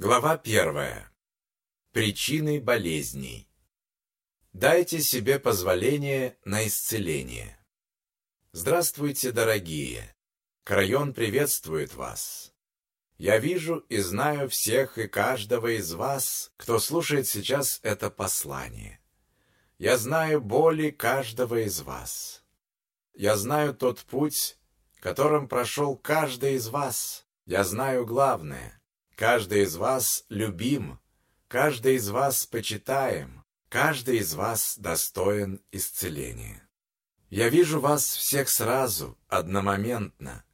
Глава первая. Причины болезней. Дайте себе позволение на исцеление. Здравствуйте, дорогие! Крайон приветствует вас. Я вижу и знаю всех и каждого из вас, кто слушает сейчас это послание. Я знаю боли каждого из вас. Я знаю тот путь, которым прошел каждый из вас. Я знаю главное Каждый из вас любим, каждый из вас почитаем, каждый из вас достоин исцеления. Я вижу вас всех сразу, одномоментно,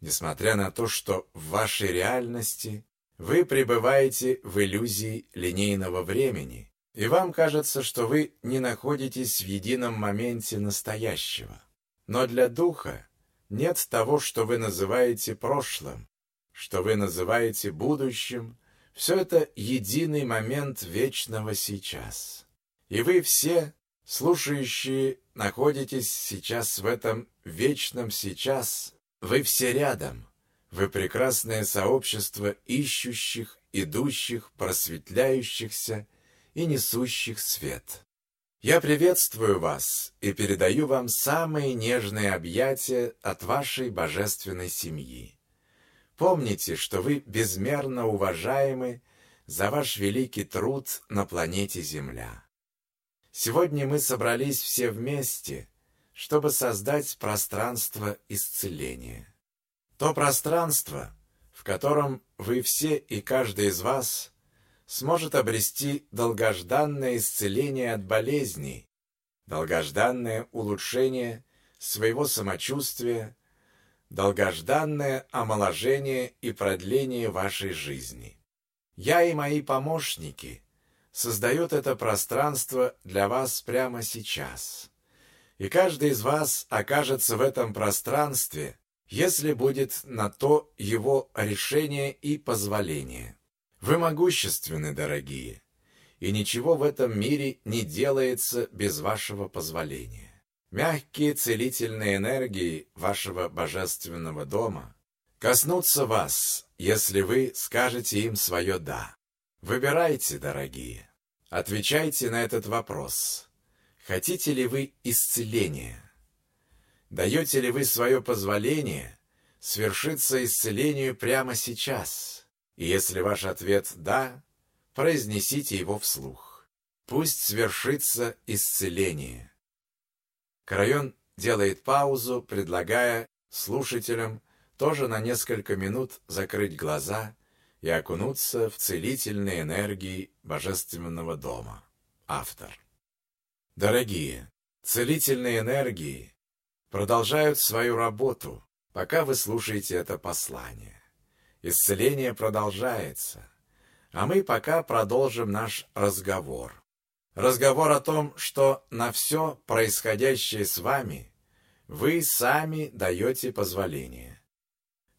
несмотря на то, что в вашей реальности вы пребываете в иллюзии линейного времени, и вам кажется, что вы не находитесь в едином моменте настоящего. Но для духа нет того, что вы называете прошлым, что вы называете будущим, все это единый момент вечного сейчас. И вы все, слушающие, находитесь сейчас в этом вечном сейчас. Вы все рядом. Вы прекрасное сообщество ищущих, идущих, просветляющихся и несущих свет. Я приветствую вас и передаю вам самые нежные объятия от вашей божественной семьи. Помните, что вы безмерно уважаемы за ваш великий труд на планете Земля. Сегодня мы собрались все вместе, чтобы создать пространство исцеления. То пространство, в котором вы все и каждый из вас сможет обрести долгожданное исцеление от болезней, долгожданное улучшение своего самочувствия, долгожданное омоложение и продление вашей жизни. Я и мои помощники создают это пространство для вас прямо сейчас. И каждый из вас окажется в этом пространстве, если будет на то его решение и позволение. Вы могущественны, дорогие, и ничего в этом мире не делается без вашего позволения. Мягкие целительные энергии вашего божественного дома коснутся вас, если вы скажете им свое «да». Выбирайте, дорогие. Отвечайте на этот вопрос. Хотите ли вы исцеления? Даете ли вы свое позволение свершиться исцелению прямо сейчас? И если ваш ответ «да», произнесите его вслух. Пусть свершится исцеление. Карайон делает паузу, предлагая слушателям тоже на несколько минут закрыть глаза и окунуться в целительные энергии Божественного дома. Автор. Дорогие, целительные энергии продолжают свою работу, пока вы слушаете это послание. Исцеление продолжается, а мы пока продолжим наш разговор. Разговор о том, что на все происходящее с вами вы сами даете позволение.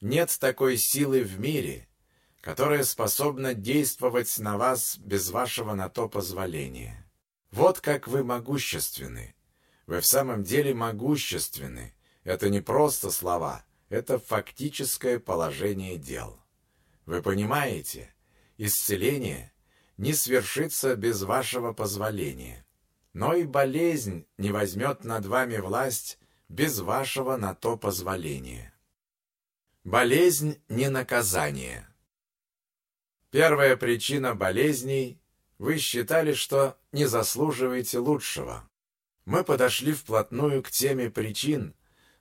Нет такой силы в мире, которая способна действовать на вас без вашего на то позволения. Вот как вы могущественны. Вы в самом деле могущественны. Это не просто слова, это фактическое положение дел. Вы понимаете, исцеление – не свершится без вашего позволения. Но и болезнь не возьмет над вами власть без вашего на то позволения. Болезнь не наказание. Первая причина болезней – вы считали, что не заслуживаете лучшего. Мы подошли вплотную к теме причин,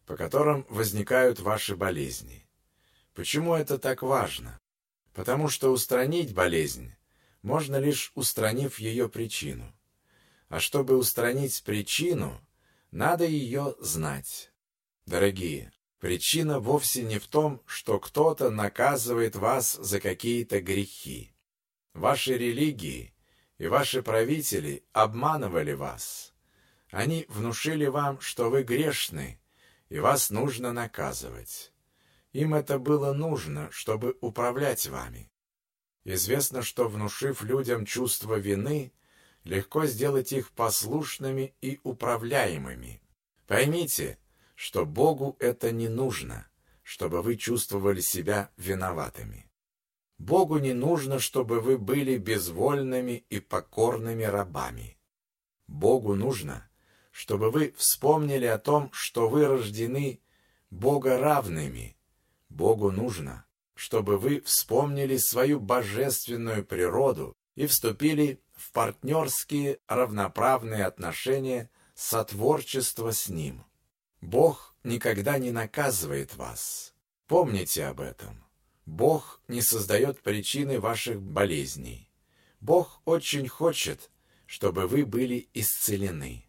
по которым возникают ваши болезни. Почему это так важно? Потому что устранить болезнь можно лишь устранив ее причину. А чтобы устранить причину, надо ее знать. Дорогие, причина вовсе не в том, что кто-то наказывает вас за какие-то грехи. Ваши религии и ваши правители обманывали вас. Они внушили вам, что вы грешны, и вас нужно наказывать. Им это было нужно, чтобы управлять вами. Известно, что внушив людям чувство вины, легко сделать их послушными и управляемыми. Поймите, что Богу это не нужно, чтобы вы чувствовали себя виноватыми. Богу не нужно, чтобы вы были безвольными и покорными рабами. Богу нужно, чтобы вы вспомнили о том, что вы рождены богоравными. Богу нужно, чтобы вы вспомнили свою божественную природу и вступили в партнерские равноправные отношения сотворчества с Ним. Бог никогда не наказывает вас. Помните об этом. Бог не создает причины ваших болезней. Бог очень хочет, чтобы вы были исцелены.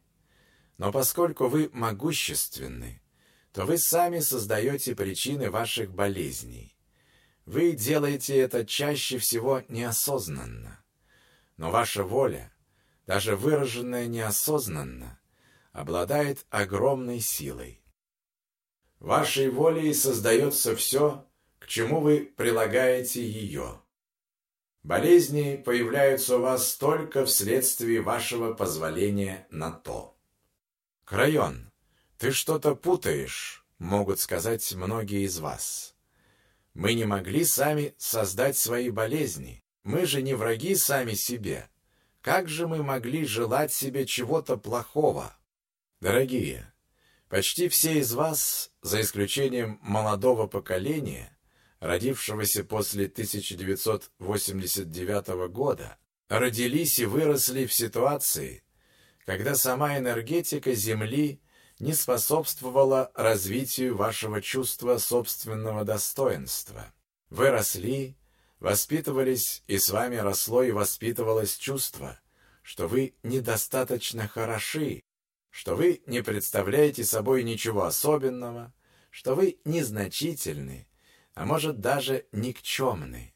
Но поскольку вы могущественны, то вы сами создаете причины ваших болезней. Вы делаете это чаще всего неосознанно. Но ваша воля, даже выраженная неосознанно, обладает огромной силой. Вашей волей создается все, к чему вы прилагаете ее. Болезни появляются у вас только вследствие вашего позволения на то. Крайон, ты что-то путаешь, могут сказать многие из вас. Мы не могли сами создать свои болезни. Мы же не враги сами себе. Как же мы могли желать себе чего-то плохого? Дорогие, почти все из вас, за исключением молодого поколения, родившегося после 1989 года, родились и выросли в ситуации, когда сама энергетика Земли не способствовала развитию вашего чувства собственного достоинства. Вы росли, воспитывались, и с вами росло и воспитывалось чувство, что вы недостаточно хороши, что вы не представляете собой ничего особенного, что вы незначительны, а может даже никчемны.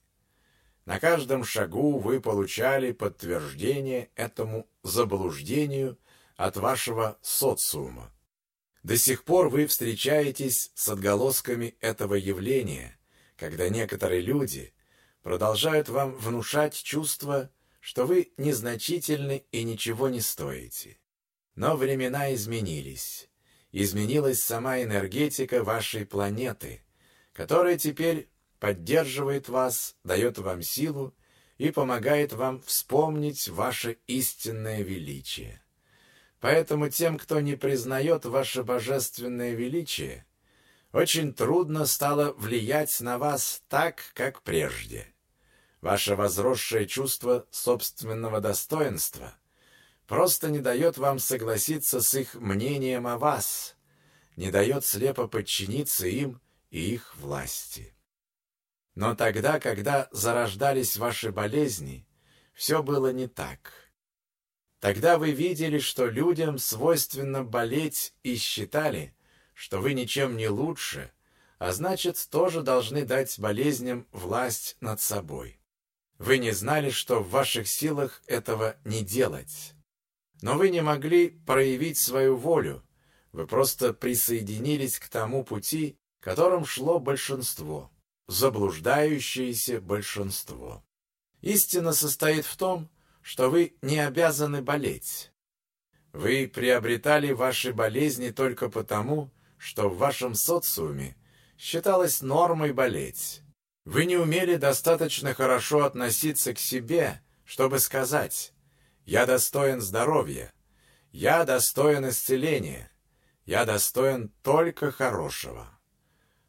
На каждом шагу вы получали подтверждение этому заблуждению от вашего социума. До сих пор вы встречаетесь с отголосками этого явления, когда некоторые люди продолжают вам внушать чувство, что вы незначительны и ничего не стоите. Но времена изменились. Изменилась сама энергетика вашей планеты, которая теперь поддерживает вас, дает вам силу и помогает вам вспомнить ваше истинное величие. Поэтому тем, кто не признает ваше божественное величие, очень трудно стало влиять на вас так, как прежде. Ваше возросшее чувство собственного достоинства просто не дает вам согласиться с их мнением о вас, не дает слепо подчиниться им и их власти. Но тогда, когда зарождались ваши болезни, все было не так. Тогда вы видели, что людям свойственно болеть и считали, что вы ничем не лучше, а значит, тоже должны дать болезням власть над собой. Вы не знали, что в ваших силах этого не делать. Но вы не могли проявить свою волю, вы просто присоединились к тому пути, которым шло большинство, заблуждающееся большинство. Истина состоит в том, что вы не обязаны болеть. Вы приобретали ваши болезни только потому, что в вашем социуме считалось нормой болеть. Вы не умели достаточно хорошо относиться к себе, чтобы сказать «Я достоин здоровья», «Я достоин исцеления», «Я достоин только хорошего».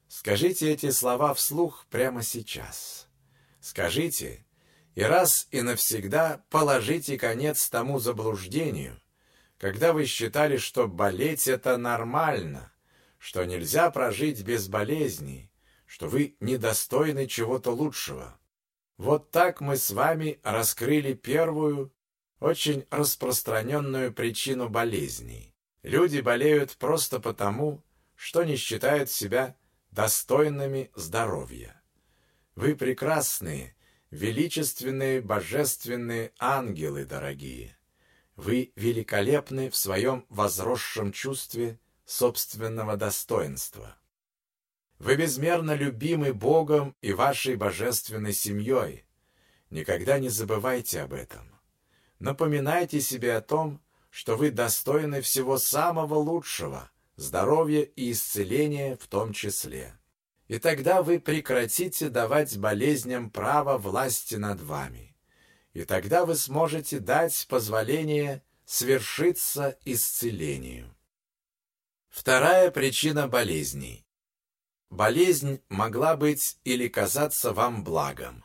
Скажите эти слова вслух прямо сейчас. Скажите и раз и навсегда положите конец тому заблуждению, когда вы считали, что болеть это нормально, что нельзя прожить без болезней, что вы недостойны чего-то лучшего. Вот так мы с вами раскрыли первую, очень распространенную причину болезней. Люди болеют просто потому, что не считают себя достойными здоровья. Вы прекрасные, величественные, божественные ангелы, дорогие. Вы великолепны в своем возросшем чувстве собственного достоинства. Вы безмерно любимы Богом и вашей божественной семьей. Никогда не забывайте об этом. Напоминайте себе о том, что вы достойны всего самого лучшего, здоровья и исцеления в том числе. И тогда вы прекратите давать болезням право власти над вами. И тогда вы сможете дать позволение свершиться исцелению. Вторая причина болезней. Болезнь могла быть или казаться вам благом.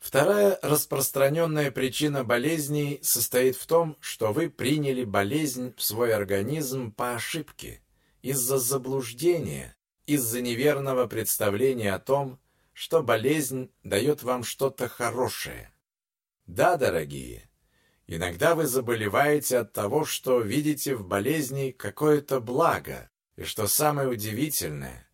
Вторая распространенная причина болезней состоит в том, что вы приняли болезнь в свой организм по ошибке, из-за заблуждения, из-за неверного представления о том, что болезнь дает вам что-то хорошее. Да, дорогие, иногда вы заболеваете от того, что видите в болезни какое-то благо, и что самое удивительное,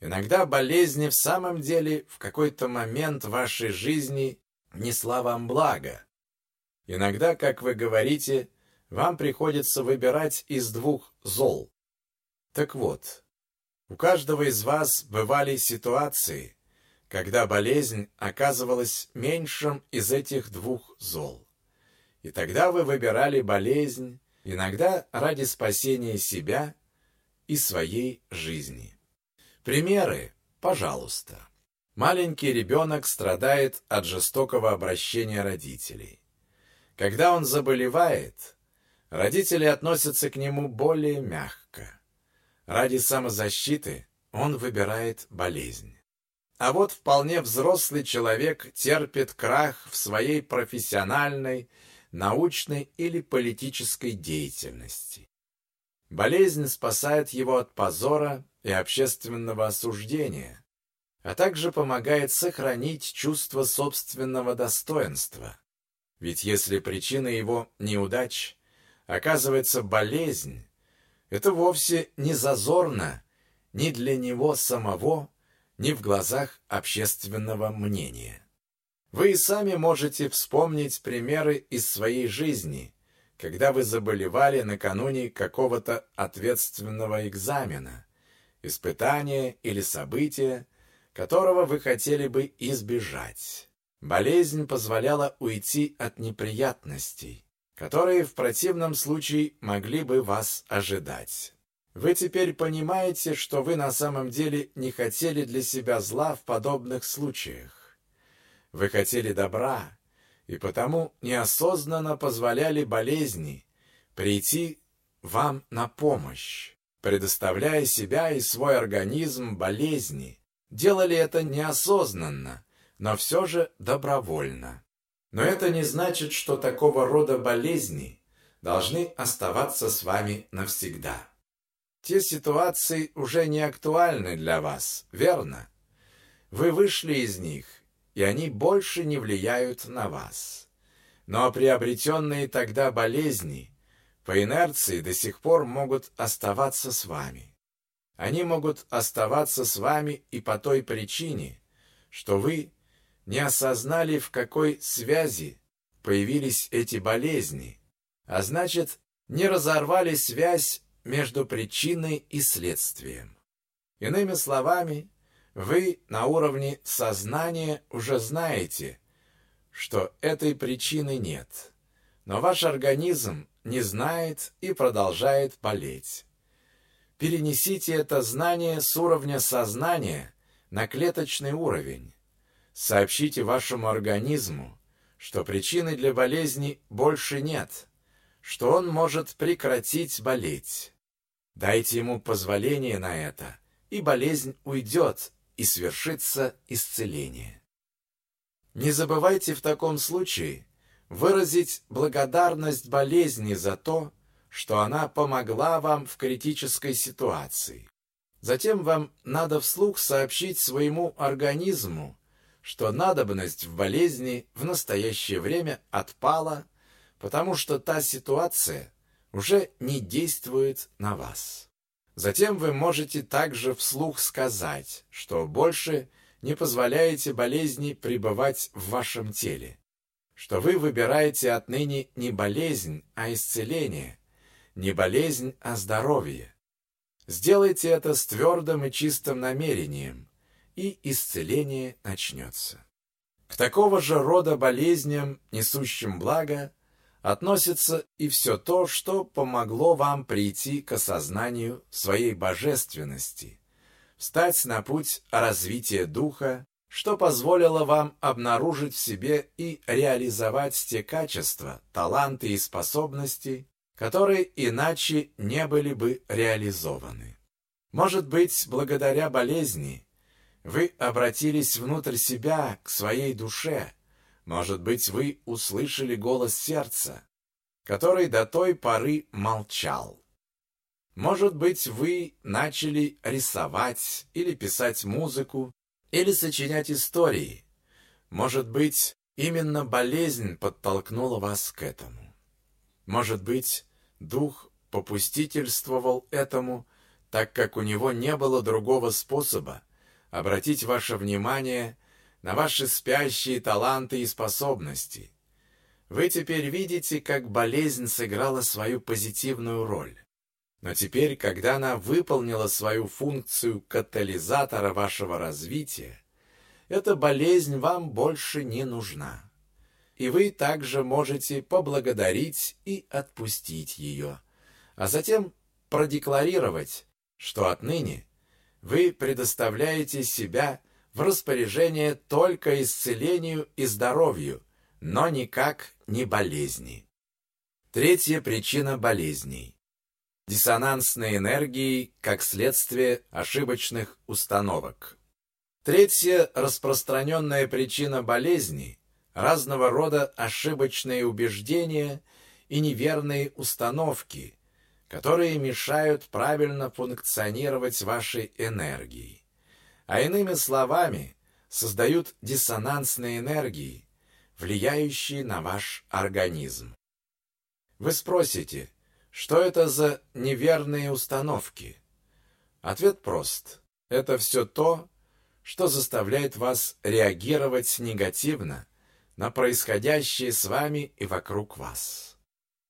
иногда болезнь в самом деле в какой-то момент вашей жизни несла вам благо. Иногда, как вы говорите, вам приходится выбирать из двух зол. Так вот, у каждого из вас бывали ситуации, когда болезнь оказывалась меньшим из этих двух зол. И тогда вы выбирали болезнь, иногда ради спасения себя и своей жизни. Примеры, пожалуйста. Маленький ребенок страдает от жестокого обращения родителей. Когда он заболевает, родители относятся к нему более мягко. Ради самозащиты он выбирает болезнь. А вот вполне взрослый человек терпит крах в своей профессиональной, научной или политической деятельности. Болезнь спасает его от позора и общественного осуждения, а также помогает сохранить чувство собственного достоинства. Ведь если причиной его неудач оказывается болезнь, это вовсе не зазорно ни для него самого, ни в глазах общественного мнения. Вы и сами можете вспомнить примеры из своей жизни, когда вы заболевали накануне какого-то ответственного экзамена, испытания или события, которого вы хотели бы избежать. Болезнь позволяла уйти от неприятностей, которые в противном случае могли бы вас ожидать. Вы теперь понимаете, что вы на самом деле не хотели для себя зла в подобных случаях. Вы хотели добра, и потому неосознанно позволяли болезни прийти вам на помощь, предоставляя себя и свой организм болезни. Делали это неосознанно, но все же добровольно. Но это не значит, что такого рода болезни должны оставаться с вами навсегда. Те ситуации уже не актуальны для вас, верно? Вы вышли из них, и они больше не влияют на вас. Но приобретенные тогда болезни по инерции до сих пор могут оставаться с вами. Они могут оставаться с вами и по той причине, что вы не осознали, в какой связи появились эти болезни, а значит, не разорвали связь между причиной и следствием. Иными словами, вы на уровне сознания уже знаете, что этой причины нет, но ваш организм не знает и продолжает болеть. Перенесите это знание с уровня сознания на клеточный уровень, Сообщите вашему организму, что причины для болезни больше нет, что он может прекратить болеть. Дайте ему позволение на это, и болезнь уйдет, и свершится исцеление. Не забывайте в таком случае выразить благодарность болезни за то, что она помогла вам в критической ситуации. Затем вам надо вслух сообщить своему организму, что надобность в болезни в настоящее время отпала, потому что та ситуация уже не действует на вас. Затем вы можете также вслух сказать, что больше не позволяете болезни пребывать в вашем теле, что вы выбираете отныне не болезнь, а исцеление, не болезнь, а здоровье. Сделайте это с твердым и чистым намерением – и исцеление начнется. К такого же рода болезням, несущим благо, относится и все то, что помогло вам прийти к осознанию своей божественности, встать на путь развития духа, что позволило вам обнаружить в себе и реализовать те качества, таланты и способности, которые иначе не были бы реализованы. Может быть, благодаря болезни вы обратились внутрь себя, к своей душе. Может быть, вы услышали голос сердца, который до той поры молчал. Может быть, вы начали рисовать или писать музыку, или сочинять истории. Может быть, именно болезнь подтолкнула вас к этому. Может быть, дух попустительствовал этому, так как у него не было другого способа обратить ваше внимание на ваши спящие таланты и способности. Вы теперь видите, как болезнь сыграла свою позитивную роль. Но теперь, когда она выполнила свою функцию катализатора вашего развития, эта болезнь вам больше не нужна. И вы также можете поблагодарить и отпустить ее, а затем продекларировать, что отныне вы предоставляете себя в распоряжение только исцелению и здоровью, но никак не болезни. Третья причина болезней диссонансной энергии как следствие ошибочных установок. Третья распространенная причина болезни – разного рода ошибочные убеждения и неверные установки, которые мешают правильно функционировать вашей энергии. А иными словами, создают диссонансные энергии, влияющие на ваш организм. Вы спросите, что это за неверные установки? Ответ прост. Это все то, что заставляет вас реагировать негативно на происходящее с вами и вокруг вас.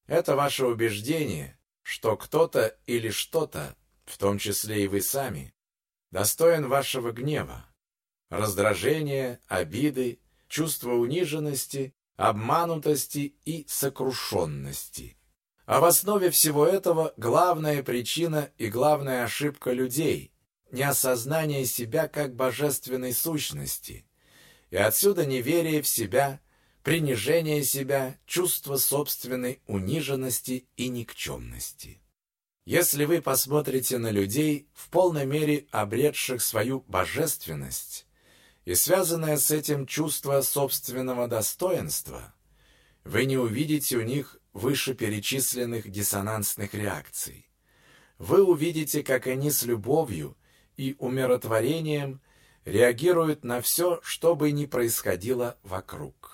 Это ваше убеждение, что кто-то или что-то, в том числе и вы сами, достоин вашего гнева, раздражения, обиды, чувства униженности, обманутости и сокрушенности. А в основе всего этого главная причина и главная ошибка людей – неосознание себя как божественной сущности. И отсюда неверие в себя, принижение себя, чувство собственной униженности и никчемности. Если вы посмотрите на людей, в полной мере обретших свою божественность, и связанное с этим чувство собственного достоинства, вы не увидите у них вышеперечисленных диссонансных реакций. Вы увидите, как они с любовью и умиротворением реагируют на все, что бы ни происходило вокруг.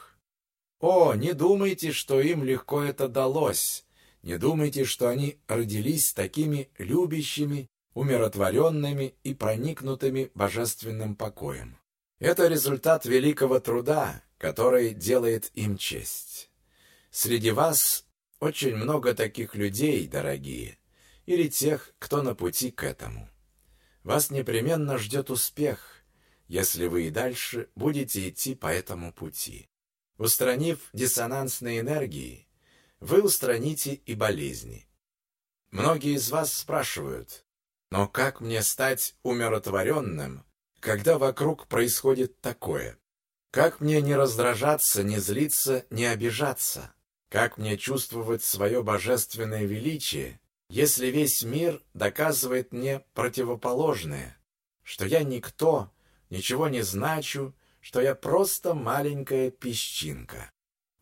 О, не думайте, что им легко это далось, не думайте, что они родились такими любящими, умиротворенными и проникнутыми божественным покоем. Это результат великого труда, который делает им честь. Среди вас очень много таких людей, дорогие, или тех, кто на пути к этому. Вас непременно ждет успех, если вы и дальше будете идти по этому пути. Устранив диссонансные энергии, вы устраните и болезни. Многие из вас спрашивают, но как мне стать умиротворенным, когда вокруг происходит такое? Как мне не раздражаться, не злиться, не обижаться? Как мне чувствовать свое божественное величие, если весь мир доказывает мне противоположное, что я никто, ничего не значу, что я просто маленькая песчинка?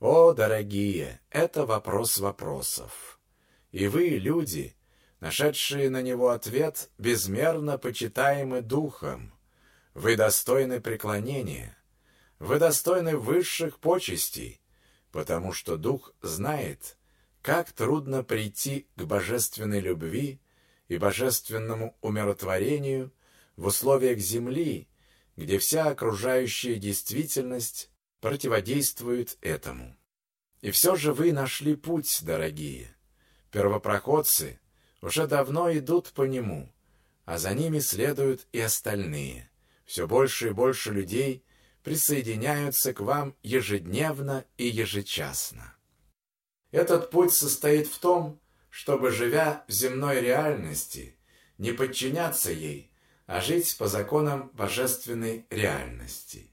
О, дорогие, это вопрос вопросов. И вы, люди, нашедшие на него ответ, безмерно почитаемы духом. Вы достойны преклонения. Вы достойны высших почестей, потому что Дух знает, как трудно прийти к божественной любви и божественному умиротворению в условиях Земли, где вся окружающая действительность противодействует этому. И все же вы нашли путь, дорогие. Первопроходцы уже давно идут по нему, а за ними следуют и остальные. Все больше и больше людей присоединяются к вам ежедневно и ежечасно. Этот путь состоит в том, чтобы, живя в земной реальности, не подчиняться ей, а жить по законам божественной реальности.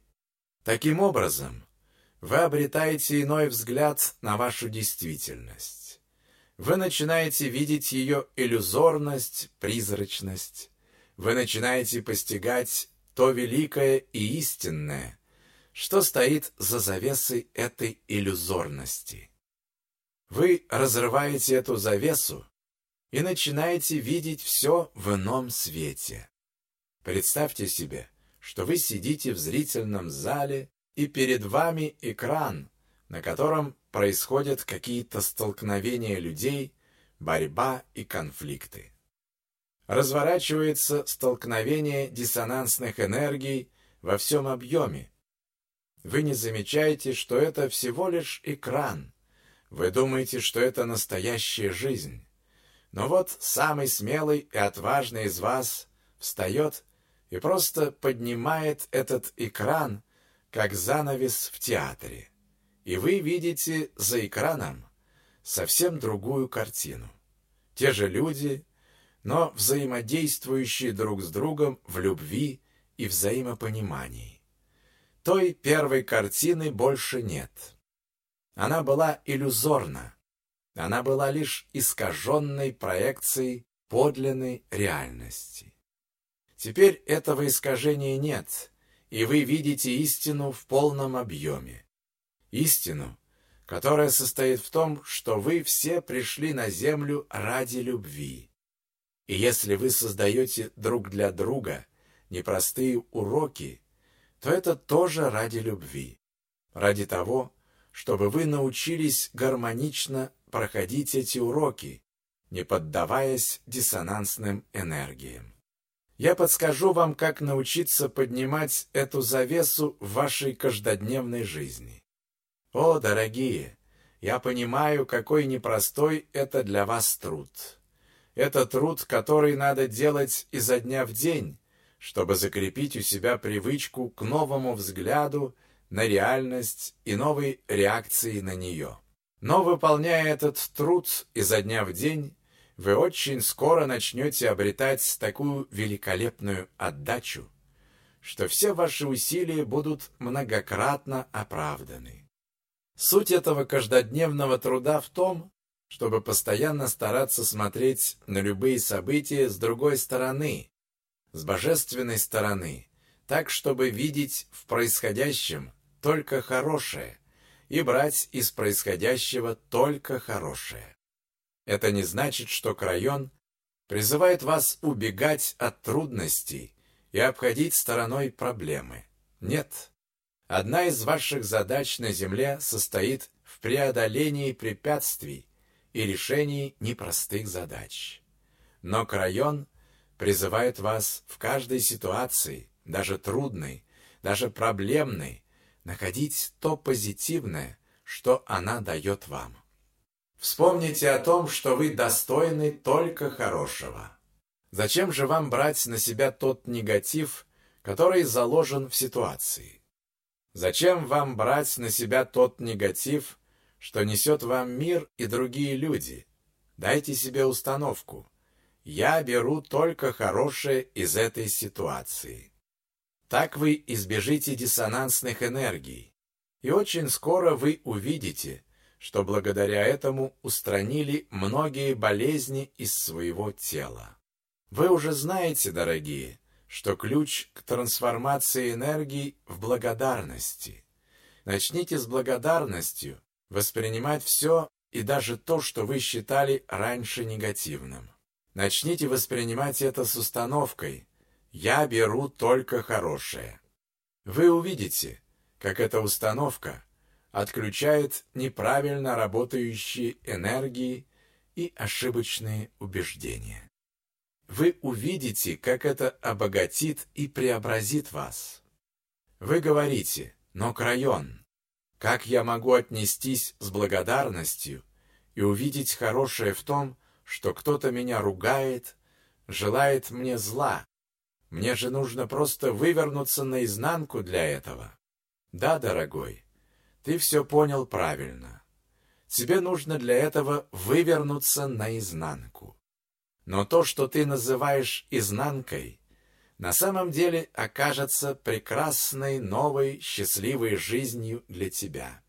Таким образом, вы обретаете иной взгляд на вашу действительность. Вы начинаете видеть ее иллюзорность, призрачность. Вы начинаете постигать то великое и истинное, что стоит за завесой этой иллюзорности. Вы разрываете эту завесу и начинаете видеть все в ином свете. Представьте себе, что вы сидите в зрительном зале, и перед вами экран, на котором происходят какие-то столкновения людей, борьба и конфликты. Разворачивается столкновение диссонансных энергий во всем объеме. Вы не замечаете, что это всего лишь экран. Вы думаете, что это настоящая жизнь. Но вот самый смелый и отважный из вас встает и просто поднимает этот экран, как занавес в театре. И вы видите за экраном совсем другую картину. Те же люди, но взаимодействующие друг с другом в любви и взаимопонимании. Той первой картины больше нет. Она была иллюзорна. Она была лишь искаженной проекцией подлинной реальности. Теперь этого искажения нет, и вы видите истину в полном объеме. Истину, которая состоит в том, что вы все пришли на землю ради любви. И если вы создаете друг для друга непростые уроки, то это тоже ради любви, ради того, чтобы вы научились гармонично проходить эти уроки, не поддаваясь диссонансным энергиям. Я подскажу вам, как научиться поднимать эту завесу в вашей каждодневной жизни. О, дорогие, я понимаю, какой непростой это для вас труд. Это труд, который надо делать изо дня в день, чтобы закрепить у себя привычку к новому взгляду на реальность и новой реакции на нее. Но выполняя этот труд изо дня в день, вы очень скоро начнете обретать такую великолепную отдачу, что все ваши усилия будут многократно оправданы. Суть этого каждодневного труда в том, чтобы постоянно стараться смотреть на любые события с другой стороны, с божественной стороны, так, чтобы видеть в происходящем только хорошее и брать из происходящего только хорошее. Это не значит, что Крайон призывает вас убегать от трудностей и обходить стороной проблемы. Нет. Одна из ваших задач на Земле состоит в преодолении препятствий, и решении непростых задач. Но Крайон призывает вас в каждой ситуации, даже трудной, даже проблемной, находить то позитивное, что она дает вам. Вспомните о том, что вы достойны только хорошего. Зачем же вам брать на себя тот негатив, который заложен в ситуации? Зачем вам брать на себя тот негатив, что несет вам мир и другие люди. Дайте себе установку. Я беру только хорошее из этой ситуации. Так вы избежите диссонансных энергий. И очень скоро вы увидите, что благодаря этому устранили многие болезни из своего тела. Вы уже знаете, дорогие, что ключ к трансформации энергии в благодарности. Начните с благодарностью, воспринимать все и даже то, что вы считали раньше негативным. Начните воспринимать это с установкой «Я беру только хорошее». Вы увидите, как эта установка отключает неправильно работающие энергии и ошибочные убеждения. Вы увидите, как это обогатит и преобразит вас. Вы говорите «но крайон», как я могу отнестись с благодарностью и увидеть хорошее в том, что кто-то меня ругает, желает мне зла? Мне же нужно просто вывернуться наизнанку для этого. Да, дорогой, ты все понял правильно. Тебе нужно для этого вывернуться наизнанку. Но то, что ты называешь изнанкой, на самом деле окажется прекрасной, новой, счастливой жизнью для тебя.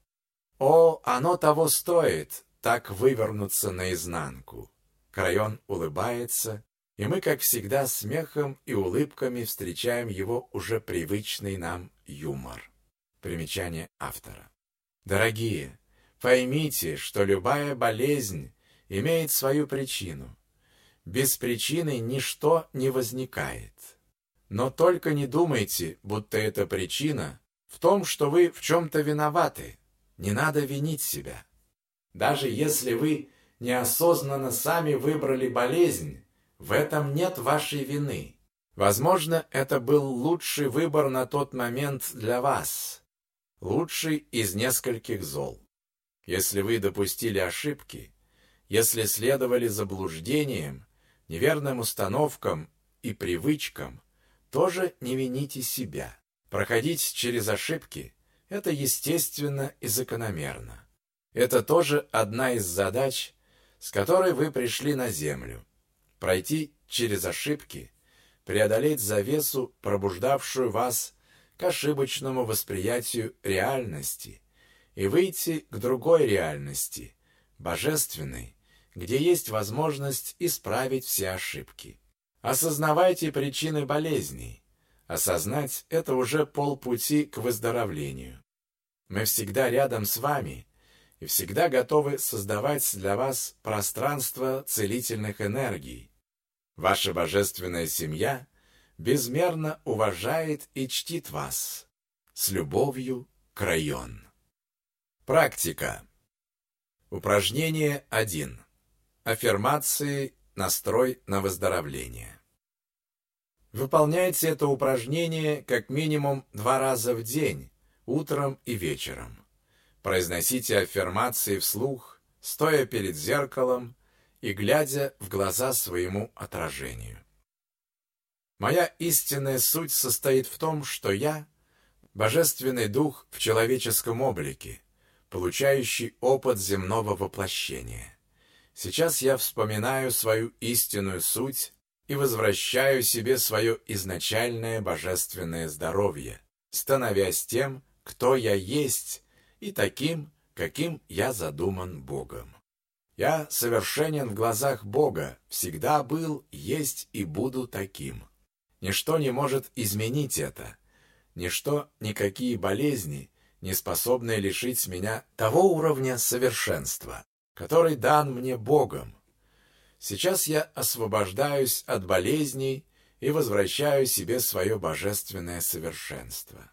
О, оно того стоит, так вывернуться наизнанку. Крайон улыбается, и мы, как всегда, смехом и улыбками встречаем его уже привычный нам юмор. Примечание автора. Дорогие, поймите, что любая болезнь имеет свою причину. Без причины ничто не возникает. Но только не думайте, будто эта причина в том, что вы в чем-то виноваты. Не надо винить себя. Даже если вы неосознанно сами выбрали болезнь, в этом нет вашей вины. Возможно, это был лучший выбор на тот момент для вас. Лучший из нескольких зол. Если вы допустили ошибки, если следовали заблуждениям, неверным установкам и привычкам, тоже не вините себя. Проходить через ошибки – это естественно и закономерно. Это тоже одна из задач, с которой вы пришли на Землю. Пройти через ошибки, преодолеть завесу, пробуждавшую вас к ошибочному восприятию реальности, и выйти к другой реальности, божественной, где есть возможность исправить все ошибки. Осознавайте причины болезней. Осознать – это уже полпути к выздоровлению. Мы всегда рядом с вами и всегда готовы создавать для вас пространство целительных энергий. Ваша божественная семья безмерно уважает и чтит вас. С любовью, Крайон. Практика. Упражнение 1. Аффирмации настрой на выздоровление. Выполняйте это упражнение как минимум два раза в день, утром и вечером. Произносите аффирмации вслух, стоя перед зеркалом и глядя в глаза своему отражению. Моя истинная суть состоит в том, что я – божественный дух в человеческом облике, получающий опыт земного воплощения. Сейчас я вспоминаю свою истинную суть и возвращаю себе свое изначальное божественное здоровье, становясь тем, кто я есть, и таким, каким я задуман Богом. Я совершенен в глазах Бога, всегда был, есть и буду таким. Ничто не может изменить это. Ничто, никакие болезни не способны лишить меня того уровня совершенства, который дан мне Богом. Сейчас я освобождаюсь от болезней и возвращаю себе свое божественное совершенство.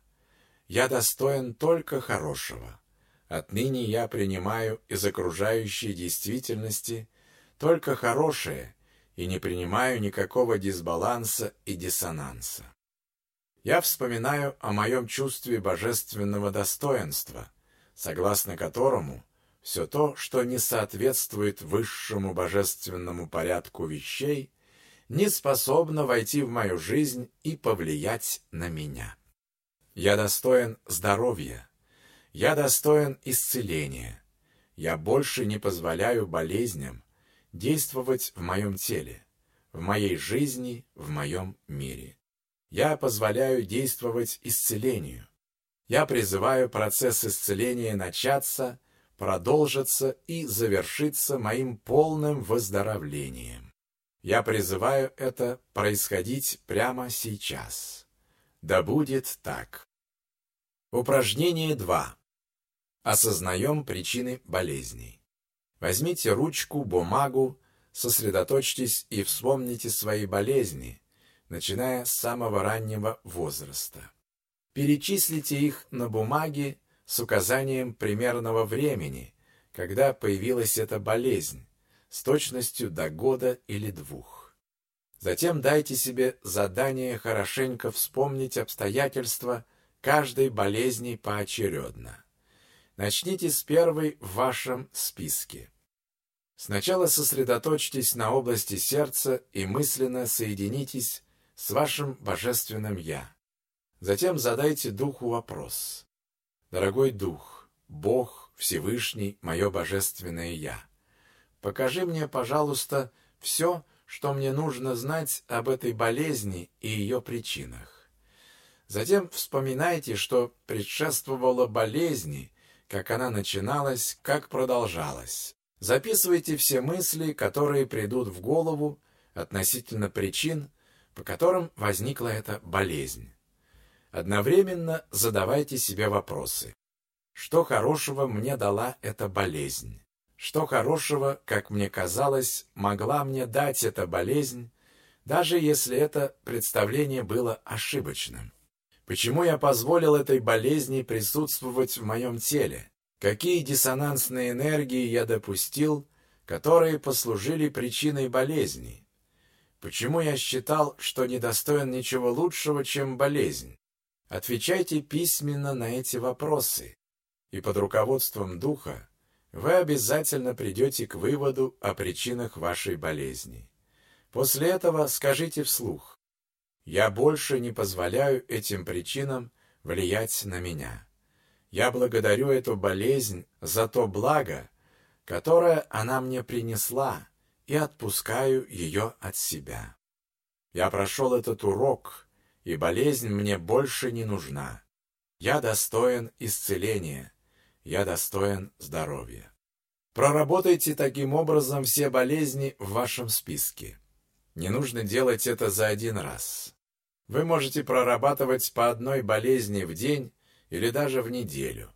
Я достоин только хорошего. Отныне я принимаю из окружающей действительности только хорошее и не принимаю никакого дисбаланса и диссонанса. Я вспоминаю о моем чувстве божественного достоинства, согласно которому все то, что не соответствует высшему божественному порядку вещей, не способно войти в мою жизнь и повлиять на меня. Я достоин здоровья. Я достоин исцеления. Я больше не позволяю болезням действовать в моем теле, в моей жизни, в моем мире. Я позволяю действовать исцелению. Я призываю процесс исцеления начаться продолжится и завершится моим полным выздоровлением. Я призываю это происходить прямо сейчас. Да будет так. Упражнение 2. Осознаем причины болезней. Возьмите ручку, бумагу, сосредоточьтесь и вспомните свои болезни, начиная с самого раннего возраста. Перечислите их на бумаге с указанием примерного времени, когда появилась эта болезнь, с точностью до года или двух. Затем дайте себе задание хорошенько вспомнить обстоятельства каждой болезни поочередно. Начните с первой в вашем списке. Сначала сосредоточьтесь на области сердца и мысленно соединитесь с вашим божественным «Я». Затем задайте духу вопрос. Дорогой Дух, Бог, Всевышний, мое Божественное Я, покажи мне, пожалуйста, все, что мне нужно знать об этой болезни и ее причинах. Затем вспоминайте, что предшествовало болезни, как она начиналась, как продолжалась. Записывайте все мысли, которые придут в голову относительно причин, по которым возникла эта болезнь. Одновременно задавайте себе вопросы. Что хорошего мне дала эта болезнь? Что хорошего, как мне казалось, могла мне дать эта болезнь, даже если это представление было ошибочным? Почему я позволил этой болезни присутствовать в моем теле? Какие диссонансные энергии я допустил, которые послужили причиной болезни? Почему я считал, что недостоин ничего лучшего, чем болезнь? Отвечайте письменно на эти вопросы, и под руководством Духа вы обязательно придете к выводу о причинах вашей болезни. После этого скажите вслух «Я больше не позволяю этим причинам влиять на меня. Я благодарю эту болезнь за то благо, которое она мне принесла, и отпускаю ее от себя. Я прошел этот урок, и болезнь мне больше не нужна. Я достоин исцеления, я достоин здоровья. Проработайте таким образом все болезни в вашем списке. Не нужно делать это за один раз. Вы можете прорабатывать по одной болезни в день или даже в неделю.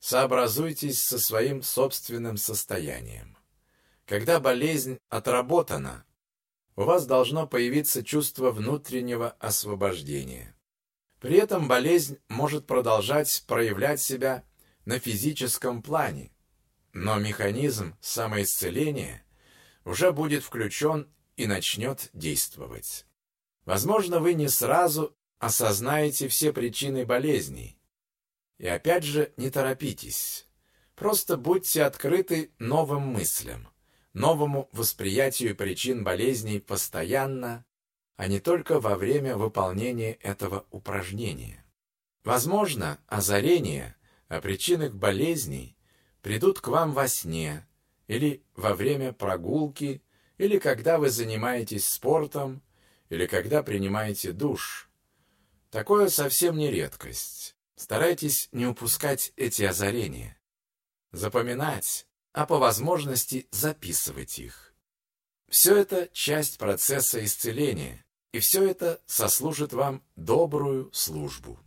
Сообразуйтесь со своим собственным состоянием. Когда болезнь отработана, у вас должно появиться чувство внутреннего освобождения. При этом болезнь может продолжать проявлять себя на физическом плане, но механизм самоисцеления уже будет включен и начнет действовать. Возможно, вы не сразу осознаете все причины болезней. И опять же, не торопитесь. Просто будьте открыты новым мыслям, новому восприятию причин болезней постоянно, а не только во время выполнения этого упражнения. Возможно, озарение о причинах болезней придут к вам во сне или во время прогулки, или когда вы занимаетесь спортом, или когда принимаете душ. Такое совсем не редкость. Старайтесь не упускать эти озарения. Запоминать, а по возможности записывать их. Все это часть процесса исцеления, и все это сослужит вам добрую службу.